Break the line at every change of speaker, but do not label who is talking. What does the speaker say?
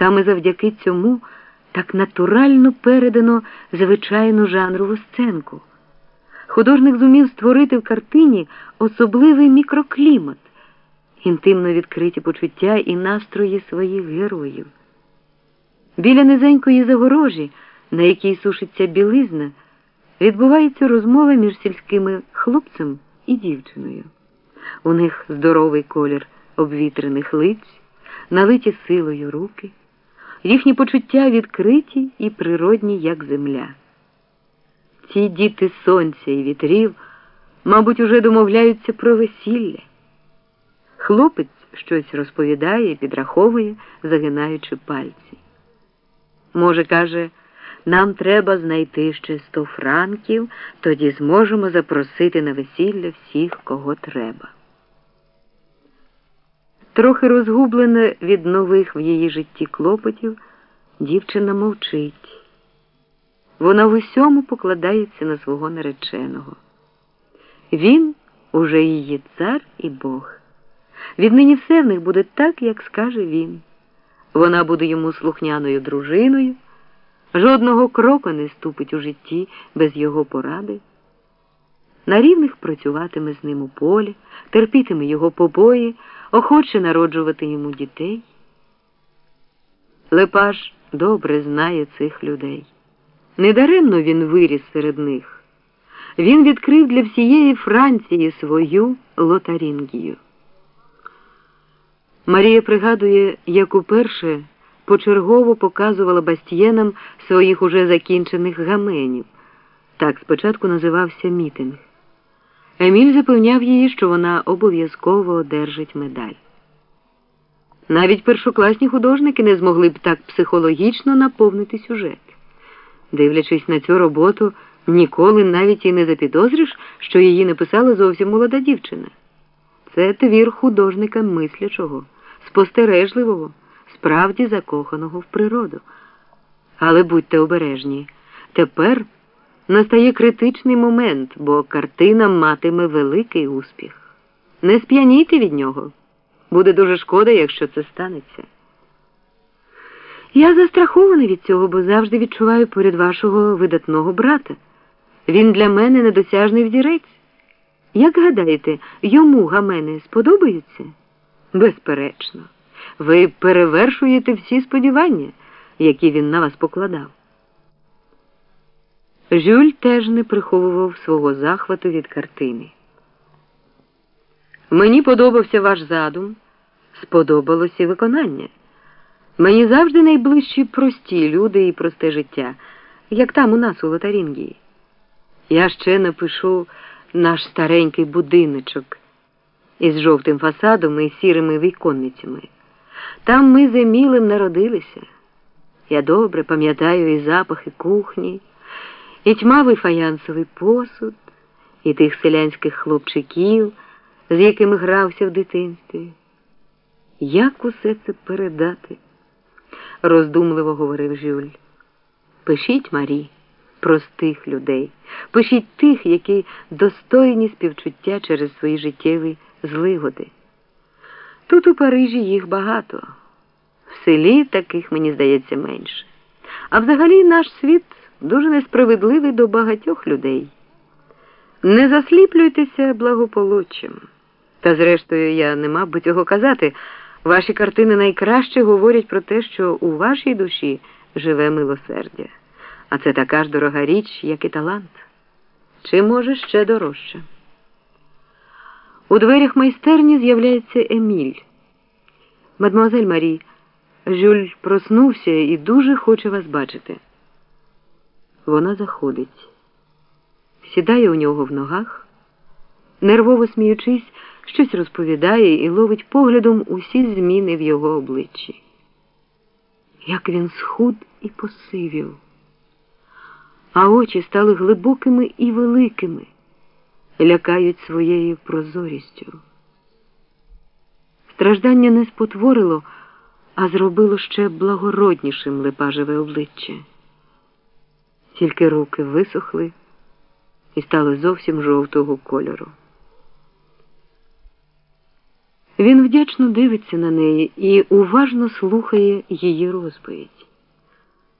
Саме завдяки цьому так натурально передано звичайну жанрову сценку. Художник зумів створити в картині особливий мікроклімат, інтимно відкриті почуття і настрої своїх героїв. Біля низенької загорожі, на якій сушиться білизна, відбувається розмова між сільськими хлопцем і дівчиною. У них здоровий колір обвітрених лиць, налиті силою руки, їхні почуття відкриті і природні, як земля. Ці діти сонця і вітрів, мабуть, уже домовляються про весілля. Хлопець щось розповідає, підраховує, загинаючи пальці. Може, каже, нам треба знайти ще сто франків, тоді зможемо запросити на весілля всіх, кого треба. Трохи розгублена від нових в її житті клопотів, дівчина мовчить. Вона в усьому покладається на свого нареченого. Він уже її цар і Бог. Віднині все в них буде так, як скаже він. Вона буде йому слухняною дружиною, жодного кроку не ступить у житті без його поради. На рівних працюватиме з ним у полі, терпітиме його побої, охоче народжувати йому дітей. Лепаш добре знає цих людей. Недаремно він виріс серед них. Він відкрив для всієї Франції свою лотарінгію. Марія пригадує, як уперше почергово показувала бастієнам своїх уже закінчених гаменів. Так спочатку називався мітинг. Еміль запевняв її, що вона обов'язково одержить медаль. Навіть першокласні художники не змогли б так психологічно наповнити сюжет. Дивлячись на цю роботу, ніколи навіть і не запідозриш, що її написала зовсім молода дівчина. Це твір художника мислячого, спостережливого, справді закоханого в природу. Але будьте обережні, тепер настає критичний момент, бо картина матиме великий успіх. Не сп'янійте від нього. Буде дуже шкода, якщо це станеться. Я застрахований від цього, бо завжди відчуваю поряд вашого видатного брата. Він для мене недосяжний взірець. Як гадаєте, йому гамени сподобаються? Безперечно, ви перевершуєте всі сподівання, які він на вас покладав. Жюль теж не приховував свого захвату від картини. Мені подобався ваш задум, сподобалося і виконання. Мені завжди найближчі прості люди і просте життя, як там у нас у Лотарінгії. Я ще напишу наш старенький будиночок із жовтим фасадом і сірими віконницями. Там ми з Емілем народилися. Я добре пам'ятаю і запахи кухні, і тьмавий фаянсовий посуд, і тих селянських хлопчиків, з якими грався в дитинстві. Як усе це передати? роздумливо говорив Жюль. Пишіть Марі простих людей, пишіть тих, які достойні співчуття через свої життєві зливоди. Тут у Парижі їх багато, в селі таких, мені здається, менше. А взагалі наш світ дуже несправедливий до багатьох людей. Не засліплюйтеся благополуччям. Та, зрештою, я не мав би цього казати. Ваші картини найкраще говорять про те, що у вашій душі живе милосердя. А це така ж дорога річ, як і талант. Чи може ще дорожче? У дверях майстерні з'являється Еміль. Мадемуазель Марі, Жюль проснувся і дуже хоче вас бачити. Вона заходить, сідає у нього в ногах, нервово сміючись, щось розповідає і ловить поглядом усі зміни в його обличчі. Як він схуд і посивів, а очі стали глибокими і великими, лякають своєю прозорістю. Страждання не спотворило, а зробило ще благороднішим липажеве обличчя. Тільки руки висохли і стали зовсім жовтого кольору. Він вдячно дивиться на неї і уважно слухає її розповідь.